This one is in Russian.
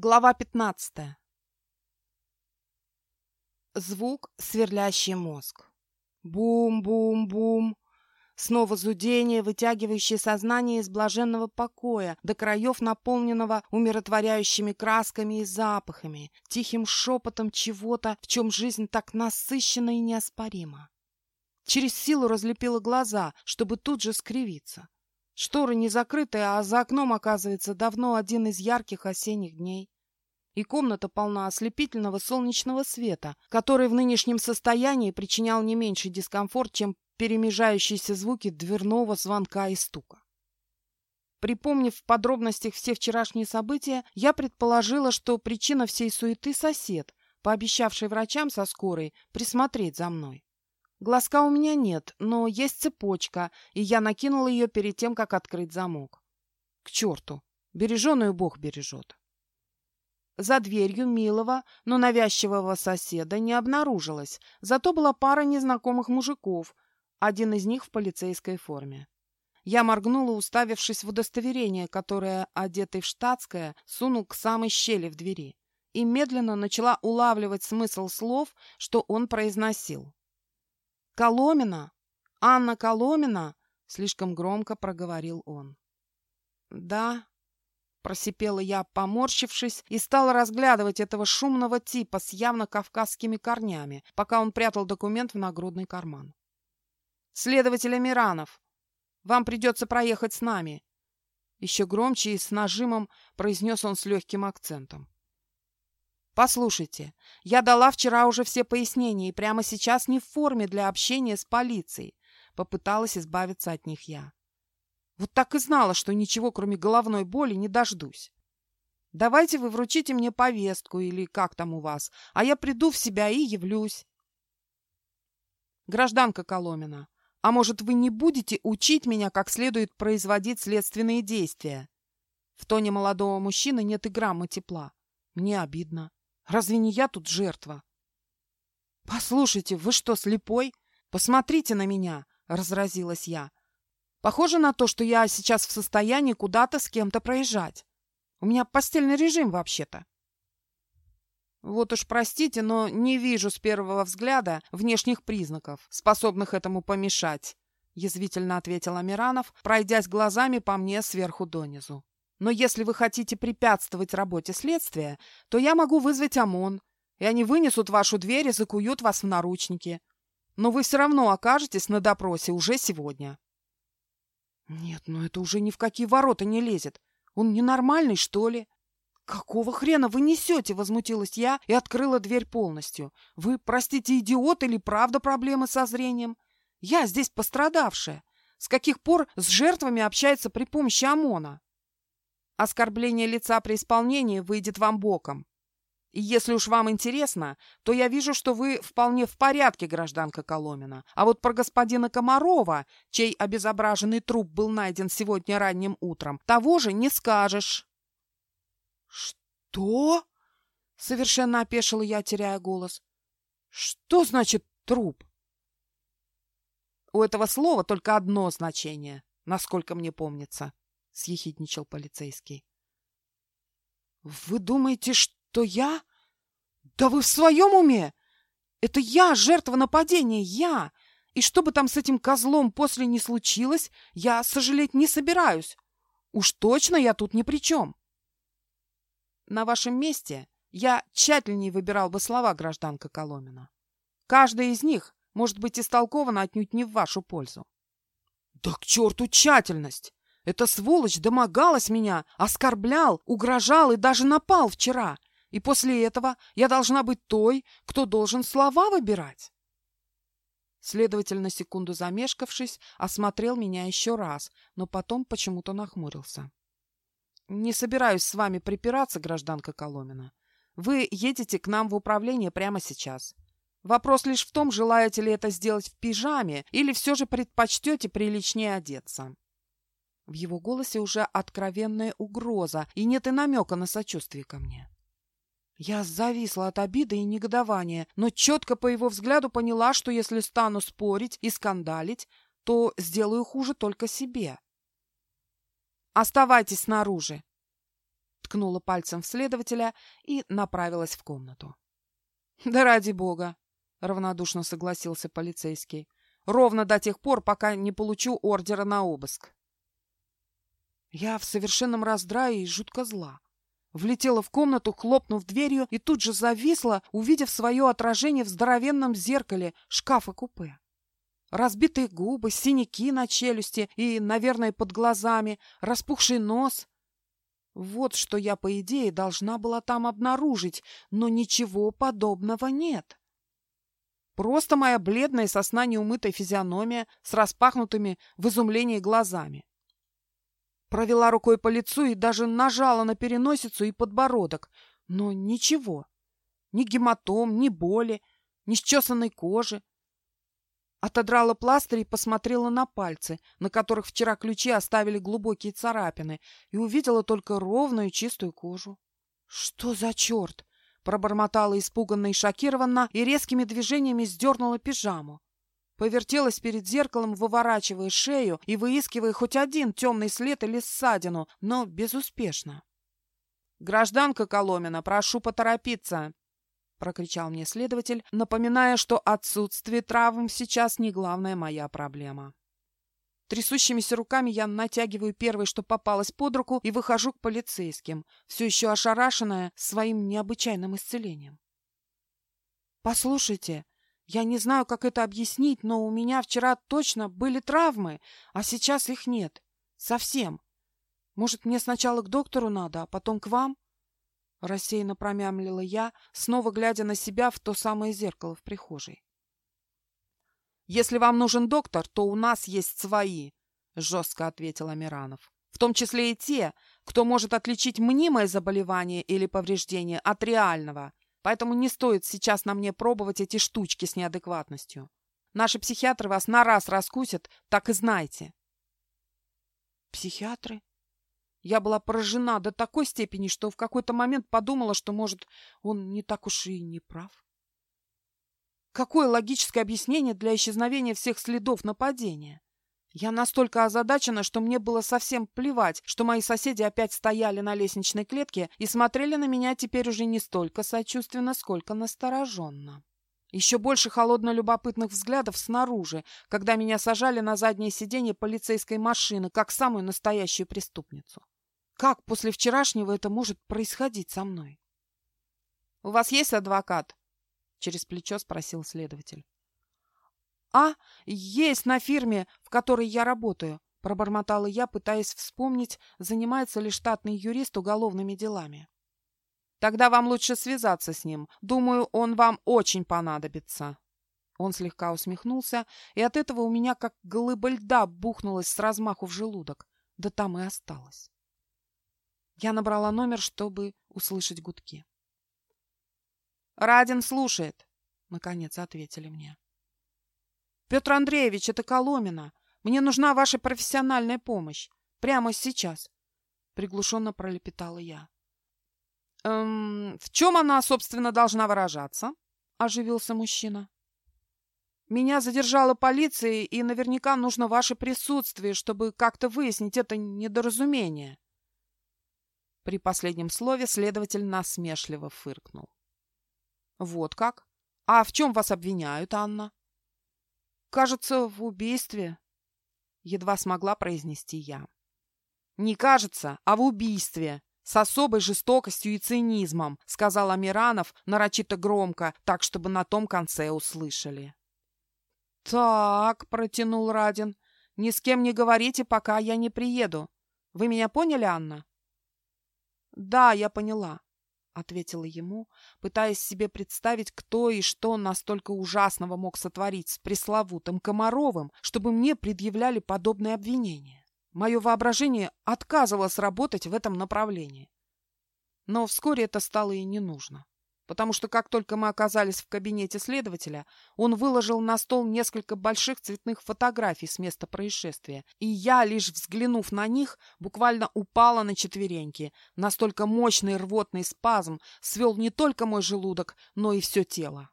Глава 15. Звук, сверлящий мозг. Бум-бум-бум. Снова зудение, вытягивающее сознание из блаженного покоя, до краев наполненного умиротворяющими красками и запахами, тихим шепотом чего-то, в чем жизнь так насыщена и неоспорима. Через силу разлепила глаза, чтобы тут же скривиться. Шторы не закрыты, а за окном, оказывается, давно один из ярких осенних дней. И комната полна ослепительного солнечного света, который в нынешнем состоянии причинял не меньший дискомфорт, чем перемежающиеся звуки дверного звонка и стука. Припомнив в подробностях все вчерашние события, я предположила, что причина всей суеты — сосед, пообещавший врачам со скорой присмотреть за мной. Глазка у меня нет, но есть цепочка, и я накинула ее перед тем, как открыть замок. К черту! Береженую Бог бережет. За дверью милого, но навязчивого соседа не обнаружилось, зато была пара незнакомых мужиков, один из них в полицейской форме. Я моргнула, уставившись в удостоверение, которое, одетый в штатское, сунул к самой щели в двери, и медленно начала улавливать смысл слов, что он произносил. «Коломина! Анна Коломина!» — слишком громко проговорил он. «Да», — просипела я, поморщившись, и стала разглядывать этого шумного типа с явно кавказскими корнями, пока он прятал документ в нагрудный карман. «Следователь Амиранов, вам придется проехать с нами!» Еще громче и с нажимом произнес он с легким акцентом. Послушайте, я дала вчера уже все пояснения и прямо сейчас не в форме для общения с полицией. Попыталась избавиться от них я. Вот так и знала, что ничего, кроме головной боли, не дождусь. Давайте вы вручите мне повестку или как там у вас, а я приду в себя и явлюсь. Гражданка Коломина, а может, вы не будете учить меня, как следует производить следственные действия? В тоне молодого мужчины нет и грамма тепла. Мне обидно. Разве не я тут жертва? Послушайте, вы что, слепой? Посмотрите на меня, разразилась я. Похоже на то, что я сейчас в состоянии куда-то с кем-то проезжать. У меня постельный режим вообще-то. Вот уж простите, но не вижу с первого взгляда внешних признаков, способных этому помешать, язвительно ответил Амиранов, пройдясь глазами по мне сверху донизу. Но если вы хотите препятствовать работе следствия, то я могу вызвать ОМОН, и они вынесут вашу дверь и закуют вас в наручники. Но вы все равно окажетесь на допросе уже сегодня. Нет, ну это уже ни в какие ворота не лезет. Он ненормальный, что ли? «Какого хрена вы несете?» — возмутилась я и открыла дверь полностью. «Вы, простите, идиот или правда проблемы со зрением? Я здесь пострадавшая. С каких пор с жертвами общается при помощи ОМОНа?» Оскорбление лица при исполнении выйдет вам боком. И если уж вам интересно, то я вижу, что вы вполне в порядке, гражданка Коломина. А вот про господина Комарова, чей обезображенный труп был найден сегодня ранним утром, того же не скажешь. Что? Совершенно опешила я, теряя голос. Что значит труп? У этого слова только одно значение, насколько мне помнится съехидничал полицейский. «Вы думаете, что я? Да вы в своем уме? Это я, жертва нападения, я! И что бы там с этим козлом после не случилось, я сожалеть не собираюсь. Уж точно я тут ни при чем!» «На вашем месте я тщательнее выбирал бы слова, гражданка Коломина. Каждая из них может быть истолкована отнюдь не в вашу пользу». «Да к черту тщательность! Эта сволочь домогалась меня, оскорблял, угрожал и даже напал вчера. И после этого я должна быть той, кто должен слова выбирать. Следователь, на секунду замешкавшись, осмотрел меня еще раз, но потом почему-то нахмурился. «Не собираюсь с вами припираться, гражданка Коломина. Вы едете к нам в управление прямо сейчас. Вопрос лишь в том, желаете ли это сделать в пижаме или все же предпочтете приличнее одеться. В его голосе уже откровенная угроза, и нет и намека на сочувствие ко мне. Я зависла от обиды и негодования, но четко по его взгляду поняла, что если стану спорить и скандалить, то сделаю хуже только себе. «Оставайтесь снаружи!» ткнула пальцем в следователя и направилась в комнату. «Да ради бога!» — равнодушно согласился полицейский. «Ровно до тех пор, пока не получу ордера на обыск». Я в совершенном раздрае и жутко зла. Влетела в комнату, хлопнув дверью, и тут же зависла, увидев свое отражение в здоровенном зеркале шкафа-купе. Разбитые губы, синяки на челюсти и, наверное, под глазами, распухший нос. Вот что я, по идее, должна была там обнаружить, но ничего подобного нет. Просто моя бледная сосна неумытая физиономия с распахнутыми в изумлении глазами. Провела рукой по лицу и даже нажала на переносицу и подбородок. Но ничего. Ни гематом, ни боли, ни счесанной кожи. Отодрала пластырь и посмотрела на пальцы, на которых вчера ключи оставили глубокие царапины, и увидела только ровную чистую кожу. «Что за черт?» — пробормотала испуганно и шокированно и резкими движениями сдернула пижаму. Повертелась перед зеркалом, выворачивая шею и выискивая хоть один темный след или ссадину, но безуспешно. «Гражданка Коломина, прошу поторопиться!» — прокричал мне следователь, напоминая, что отсутствие травм сейчас не главная моя проблема. Трясущимися руками я натягиваю первое, что попалось под руку, и выхожу к полицейским, все еще ошарашенная своим необычайным исцелением. «Послушайте», я не знаю, как это объяснить, но у меня вчера точно были травмы, а сейчас их нет. Совсем. Может, мне сначала к доктору надо, а потом к вам? Рассеянно промямлила я, снова глядя на себя в то самое зеркало в прихожей. «Если вам нужен доктор, то у нас есть свои», — жестко ответил Амиранов. «В том числе и те, кто может отличить мнимое заболевание или повреждение от реального, Поэтому не стоит сейчас на мне пробовать эти штучки с неадекватностью. Наши психиатры вас на раз раскусят, так и знайте. Психиатры? Я была поражена до такой степени, что в какой-то момент подумала, что, может, он не так уж и не прав. Какое логическое объяснение для исчезновения всех следов нападения? Я настолько озадачена, что мне было совсем плевать, что мои соседи опять стояли на лестничной клетке и смотрели на меня теперь уже не столько сочувственно, сколько настороженно. Еще больше холодно-любопытных взглядов снаружи, когда меня сажали на заднее сиденье полицейской машины, как самую настоящую преступницу. Как после вчерашнего это может происходить со мной? — У вас есть адвокат? — через плечо спросил следователь. «А, есть на фирме, в которой я работаю», — пробормотала я, пытаясь вспомнить, занимается ли штатный юрист уголовными делами. «Тогда вам лучше связаться с ним. Думаю, он вам очень понадобится». Он слегка усмехнулся, и от этого у меня как глыба льда бухнулась с размаху в желудок. Да там и осталось. Я набрала номер, чтобы услышать гудки. «Радин слушает», — наконец ответили мне. Петр Андреевич, это Коломина. Мне нужна ваша профессиональная помощь. Прямо сейчас. Приглушенно пролепетала я. «Эм, в чем она, собственно, должна выражаться?» — оживился мужчина. «Меня задержала полиция, и наверняка нужно ваше присутствие, чтобы как-то выяснить это недоразумение». При последнем слове следователь насмешливо фыркнул. «Вот как? А в чем вас обвиняют, Анна?» Кажется, в убийстве. Едва смогла произнести я. Не кажется, а в убийстве. С особой жестокостью и цинизмом, сказал Амиранов нарочито громко, так, чтобы на том конце услышали. Так, протянул Радин, ни с кем не говорите, пока я не приеду. Вы меня поняли, Анна? Да, я поняла ответила ему, пытаясь себе представить, кто и что настолько ужасного мог сотворить с пресловутым Комаровым, чтобы мне предъявляли подобные обвинения. Мое воображение отказывалось работать в этом направлении. Но вскоре это стало и не нужно потому что как только мы оказались в кабинете следователя, он выложил на стол несколько больших цветных фотографий с места происшествия, и я, лишь взглянув на них, буквально упала на четвереньки. Настолько мощный рвотный спазм свел не только мой желудок, но и все тело.